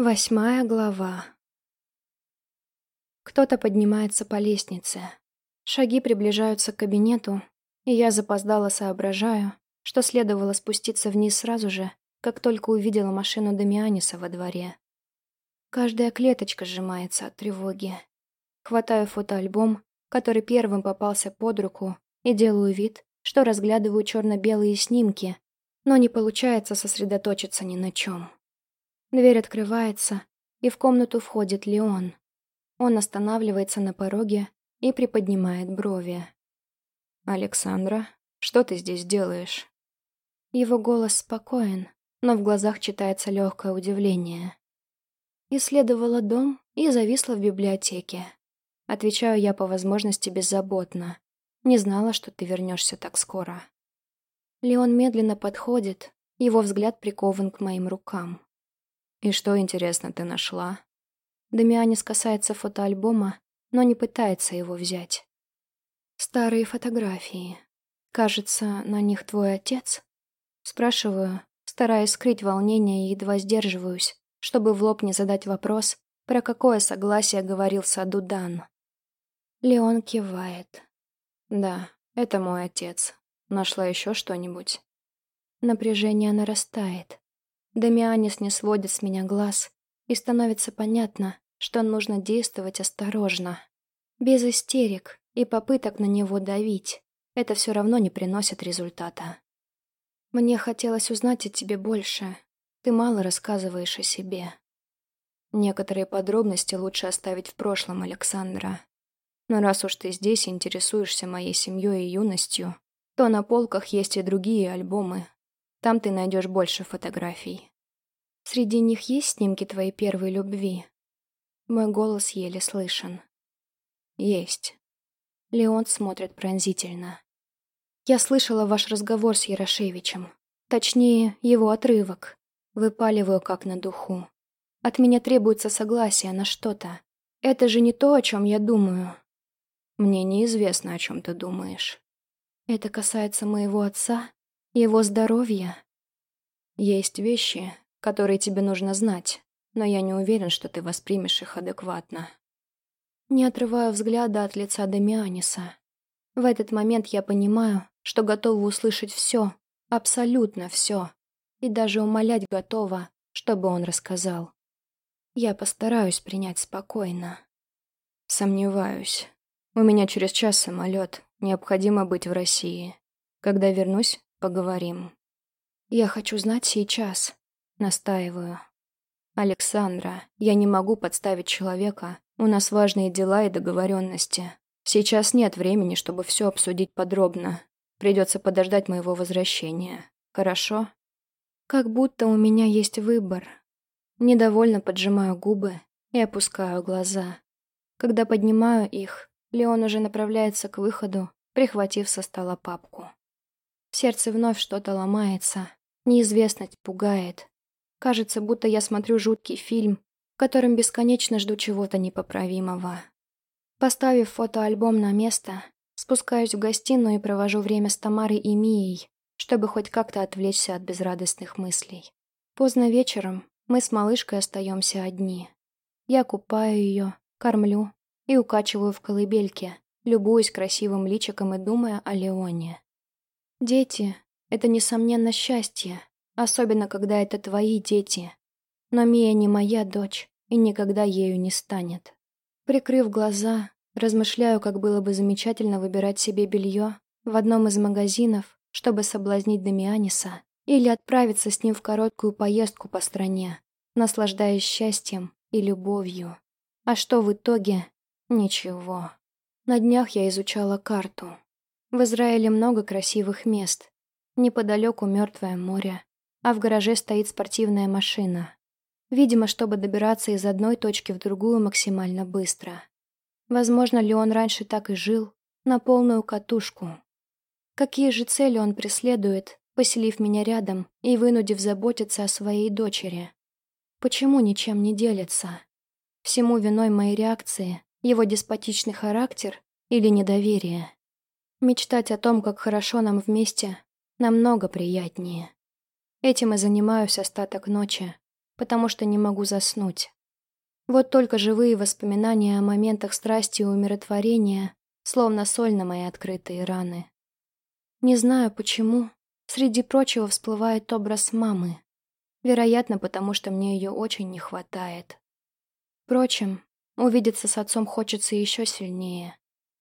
Восьмая глава. Кто-то поднимается по лестнице. Шаги приближаются к кабинету, и я запоздало соображаю, что следовало спуститься вниз сразу же, как только увидела машину Дамианиса во дворе. Каждая клеточка сжимается от тревоги. Хватаю фотоальбом, который первым попался под руку, и делаю вид, что разглядываю черно-белые снимки, но не получается сосредоточиться ни на чем. Дверь открывается, и в комнату входит Леон. Он останавливается на пороге и приподнимает брови. «Александра, что ты здесь делаешь?» Его голос спокоен, но в глазах читается легкое удивление. Исследовала дом и зависла в библиотеке. Отвечаю я по возможности беззаботно. Не знала, что ты вернешься так скоро. Леон медленно подходит, его взгляд прикован к моим рукам. «И что, интересно, ты нашла?» Дамианис касается фотоальбома, но не пытается его взять. «Старые фотографии. Кажется, на них твой отец?» Спрашиваю, стараясь скрыть волнение и едва сдерживаюсь, чтобы в лоб не задать вопрос, про какое согласие говорил саду Дан. Леон кивает. «Да, это мой отец. Нашла еще что-нибудь?» Напряжение нарастает. Дамианис не сводит с меня глаз, и становится понятно, что нужно действовать осторожно. Без истерик и попыток на него давить. Это все равно не приносит результата. Мне хотелось узнать о тебе больше. Ты мало рассказываешь о себе. Некоторые подробности лучше оставить в прошлом, Александра. Но раз уж ты здесь интересуешься моей семьей и юностью, то на полках есть и другие альбомы, там ты найдешь больше фотографий. Среди них есть снимки твоей первой любви? Мой голос еле слышен. Есть. Леон смотрит пронзительно. Я слышала ваш разговор с Ярошевичем. Точнее, его отрывок. Выпаливаю как на духу. От меня требуется согласие на что-то. Это же не то, о чем я думаю. Мне неизвестно, о чем ты думаешь. Это касается моего отца? Его здоровья? Есть вещи, которые тебе нужно знать, но я не уверен, что ты воспримешь их адекватно. Не отрываю взгляда от лица Дамианиса. В этот момент я понимаю, что готова услышать все, абсолютно все, и даже умолять готова, чтобы он рассказал. Я постараюсь принять спокойно. Сомневаюсь. У меня через час самолет, необходимо быть в России. Когда вернусь, Поговорим. Я хочу знать сейчас. Настаиваю. Александра, я не могу подставить человека. У нас важные дела и договоренности. Сейчас нет времени, чтобы все обсудить подробно. Придется подождать моего возвращения. Хорошо? Как будто у меня есть выбор. Недовольно поджимаю губы и опускаю глаза. Когда поднимаю их, Леон уже направляется к выходу, прихватив со стола папку. Сердце вновь что-то ломается. Неизвестность пугает. Кажется, будто я смотрю жуткий фильм, в котором бесконечно жду чего-то непоправимого. Поставив фотоальбом на место, спускаюсь в гостиную и провожу время с Тамарой и Мией, чтобы хоть как-то отвлечься от безрадостных мыслей. Поздно вечером мы с малышкой остаемся одни. Я купаю ее, кормлю и укачиваю в колыбельке, любуясь красивым личиком и думая о Леоне. Дети — это, несомненно, счастье, особенно когда это твои дети. Но Мия не моя дочь и никогда ею не станет. Прикрыв глаза, размышляю, как было бы замечательно выбирать себе белье в одном из магазинов, чтобы соблазнить Дамианиса, или отправиться с ним в короткую поездку по стране, наслаждаясь счастьем и любовью. А что в итоге? Ничего. На днях я изучала карту. В Израиле много красивых мест. Неподалеку мертвое море, а в гараже стоит спортивная машина. Видимо, чтобы добираться из одной точки в другую максимально быстро. Возможно ли он раньше так и жил, на полную катушку? Какие же цели он преследует, поселив меня рядом и вынудив заботиться о своей дочери? Почему ничем не делится? Всему виной моей реакции, его деспотичный характер или недоверие? Мечтать о том, как хорошо нам вместе, намного приятнее. Этим и занимаюсь остаток ночи, потому что не могу заснуть. Вот только живые воспоминания о моментах страсти и умиротворения, словно соль на мои открытые раны. Не знаю почему, среди прочего всплывает образ мамы. Вероятно, потому что мне ее очень не хватает. Впрочем, увидеться с отцом хочется еще сильнее.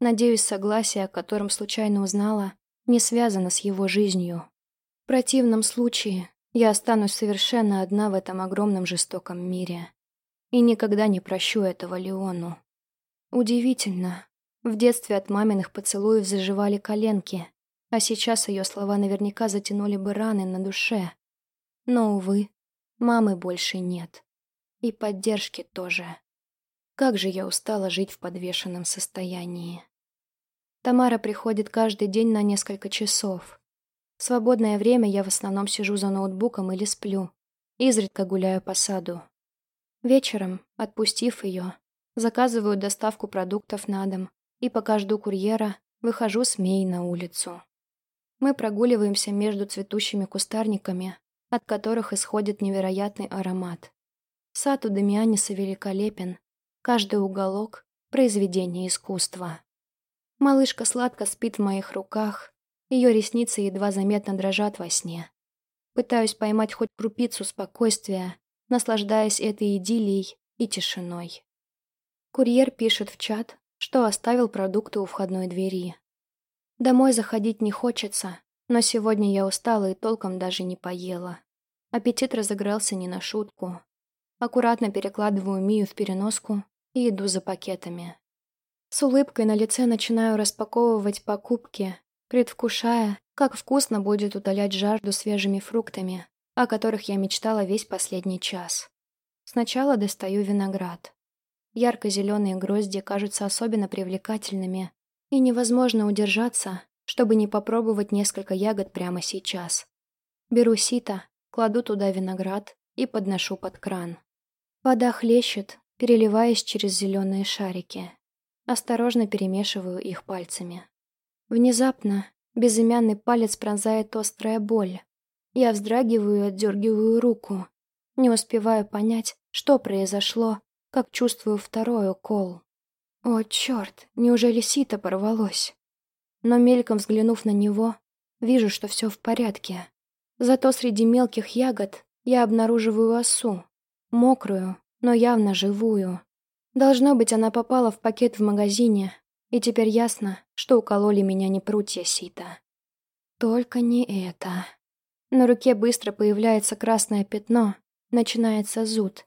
Надеюсь, согласие, о котором случайно узнала, не связано с его жизнью. В противном случае я останусь совершенно одна в этом огромном жестоком мире. И никогда не прощу этого Леону. Удивительно. В детстве от маминых поцелуев заживали коленки, а сейчас ее слова наверняка затянули бы раны на душе. Но, увы, мамы больше нет. И поддержки тоже. Как же я устала жить в подвешенном состоянии. Тамара приходит каждый день на несколько часов. В свободное время я в основном сижу за ноутбуком или сплю, изредка гуляю по саду. Вечером, отпустив ее, заказываю доставку продуктов на дом и пока жду курьера, выхожу с Мей на улицу. Мы прогуливаемся между цветущими кустарниками, от которых исходит невероятный аромат. Сад у Дамианиса великолепен, каждый уголок — произведение искусства. Малышка сладко спит в моих руках, ее ресницы едва заметно дрожат во сне. Пытаюсь поймать хоть крупицу спокойствия, наслаждаясь этой идиллией и тишиной. Курьер пишет в чат, что оставил продукты у входной двери. Домой заходить не хочется, но сегодня я устала и толком даже не поела. Аппетит разыгрался не на шутку. Аккуратно перекладываю Мию в переноску и иду за пакетами. С улыбкой на лице начинаю распаковывать покупки, предвкушая, как вкусно будет утолять жажду свежими фруктами, о которых я мечтала весь последний час. Сначала достаю виноград. Ярко-зеленые грозди кажутся особенно привлекательными, и невозможно удержаться, чтобы не попробовать несколько ягод прямо сейчас. Беру сито, кладу туда виноград и подношу под кран. Вода хлещет, переливаясь через зеленые шарики. Осторожно перемешиваю их пальцами. Внезапно безымянный палец пронзает острая боль. Я вздрагиваю и отдергиваю руку. Не успеваю понять, что произошло, как чувствую второй укол. О, черт, неужели сито порвалось? Но мельком взглянув на него, вижу, что все в порядке. Зато среди мелких ягод я обнаруживаю осу. Мокрую, но явно живую. Должно быть, она попала в пакет в магазине, и теперь ясно, что укололи меня не прутья сита. Только не это. На руке быстро появляется красное пятно, начинается зуд.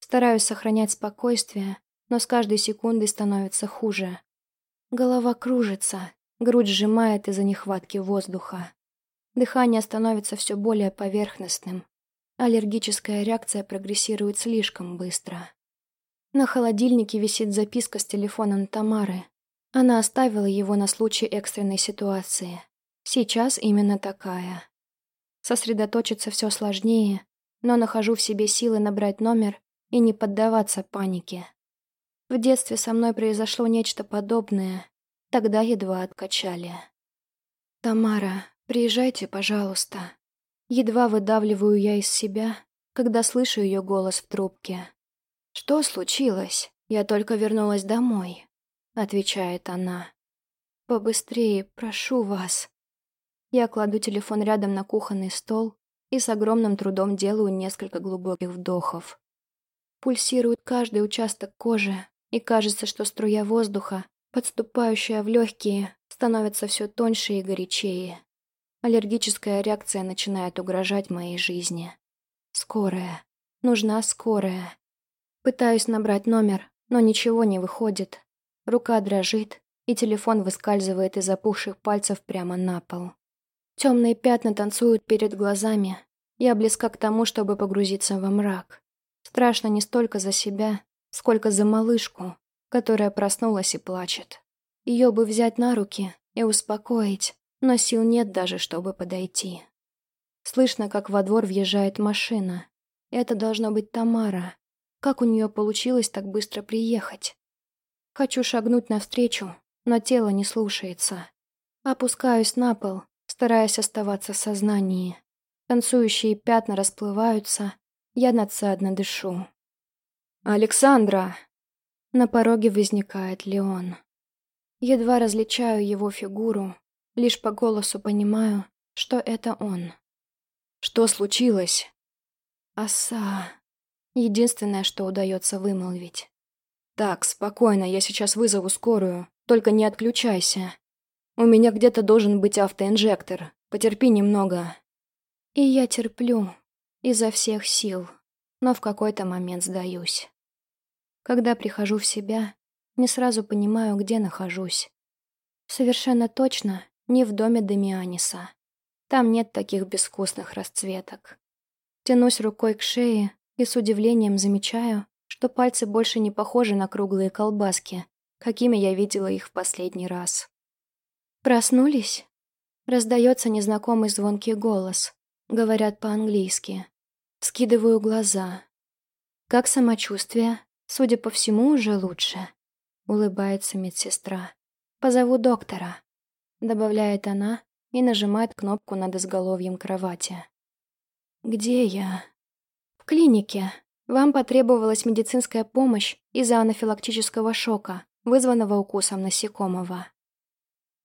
Стараюсь сохранять спокойствие, но с каждой секундой становится хуже. Голова кружится, грудь сжимает из-за нехватки воздуха. Дыхание становится все более поверхностным. Аллергическая реакция прогрессирует слишком быстро. На холодильнике висит записка с телефоном Тамары. Она оставила его на случай экстренной ситуации. Сейчас именно такая. Сосредоточиться все сложнее, но нахожу в себе силы набрать номер и не поддаваться панике. В детстве со мной произошло нечто подобное, тогда едва откачали. «Тамара, приезжайте, пожалуйста». Едва выдавливаю я из себя, когда слышу ее голос в трубке. «Что случилось? Я только вернулась домой», — отвечает она. «Побыстрее, прошу вас». Я кладу телефон рядом на кухонный стол и с огромным трудом делаю несколько глубоких вдохов. Пульсирует каждый участок кожи, и кажется, что струя воздуха, подступающая в легкие, становится все тоньше и горячее. Аллергическая реакция начинает угрожать моей жизни. Скорая. Нужна скорая. Пытаюсь набрать номер, но ничего не выходит. Рука дрожит, и телефон выскальзывает из опухших пальцев прямо на пол. Темные пятна танцуют перед глазами. Я близка к тому, чтобы погрузиться во мрак. Страшно не столько за себя, сколько за малышку, которая проснулась и плачет. Ее бы взять на руки и успокоить, но сил нет даже, чтобы подойти. Слышно, как во двор въезжает машина. Это должна быть Тамара. Как у нее получилось так быстро приехать? Хочу шагнуть навстречу, но тело не слушается. Опускаюсь на пол, стараясь оставаться в сознании. Танцующие пятна расплываются, Я надсадно дышу. «Александра!» На пороге возникает Леон. Едва различаю его фигуру, лишь по голосу понимаю, что это он. «Что случилось?» «Оса...» Единственное, что удается вымолвить. «Так, спокойно, я сейчас вызову скорую. Только не отключайся. У меня где-то должен быть автоинжектор. Потерпи немного». И я терплю изо всех сил, но в какой-то момент сдаюсь. Когда прихожу в себя, не сразу понимаю, где нахожусь. Совершенно точно не в доме Демианиса. Там нет таких безвкусных расцветок. Тянусь рукой к шее и с удивлением замечаю, что пальцы больше не похожи на круглые колбаски, какими я видела их в последний раз. «Проснулись?» Раздается незнакомый звонкий голос. Говорят по-английски. Скидываю глаза. «Как самочувствие? Судя по всему, уже лучше», — улыбается медсестра. «Позову доктора», — добавляет она и нажимает кнопку над изголовьем кровати. «Где я?» «В клинике. Вам потребовалась медицинская помощь из-за анафилактического шока, вызванного укусом насекомого».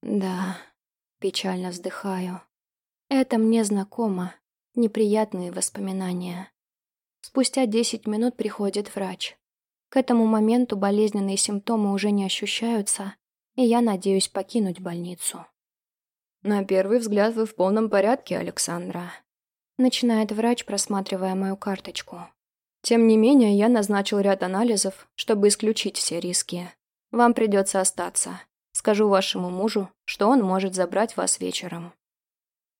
«Да», — печально вздыхаю. «Это мне знакомо. Неприятные воспоминания». Спустя десять минут приходит врач. К этому моменту болезненные симптомы уже не ощущаются, и я надеюсь покинуть больницу. «На первый взгляд вы в полном порядке, Александра», начинает врач, просматривая мою карточку. «Тем не менее, я назначил ряд анализов, чтобы исключить все риски. Вам придется остаться. Скажу вашему мужу, что он может забрать вас вечером».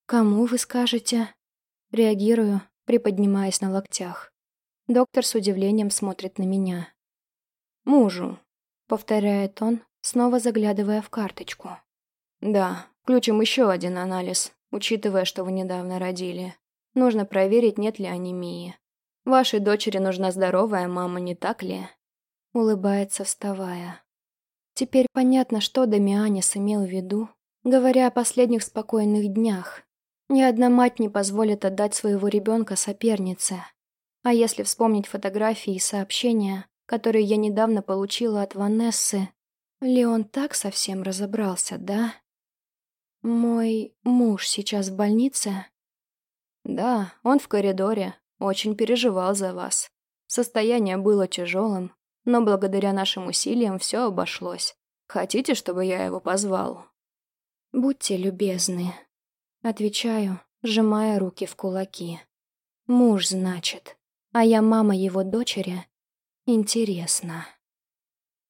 «Кому вы скажете?» Реагирую, приподнимаясь на локтях. Доктор с удивлением смотрит на меня. «Мужу», — повторяет он, снова заглядывая в карточку. «Да, включим еще один анализ, учитывая, что вы недавно родили. Нужно проверить, нет ли анемии. Вашей дочери нужна здоровая мама, не так ли?» Улыбается, вставая. Теперь понятно, что Дамианис имел в виду, говоря о последних спокойных днях. Ни одна мать не позволит отдать своего ребенка сопернице. А если вспомнить фотографии и сообщения, которые я недавно получила от Ванессы, Леон так совсем разобрался, да? Мой муж сейчас в больнице? Да, он в коридоре, очень переживал за вас. Состояние было тяжелым, но благодаря нашим усилиям все обошлось. Хотите, чтобы я его позвал? Будьте любезны. Отвечаю, сжимая руки в кулаки. Муж, значит, а я мама его дочери. Интересно.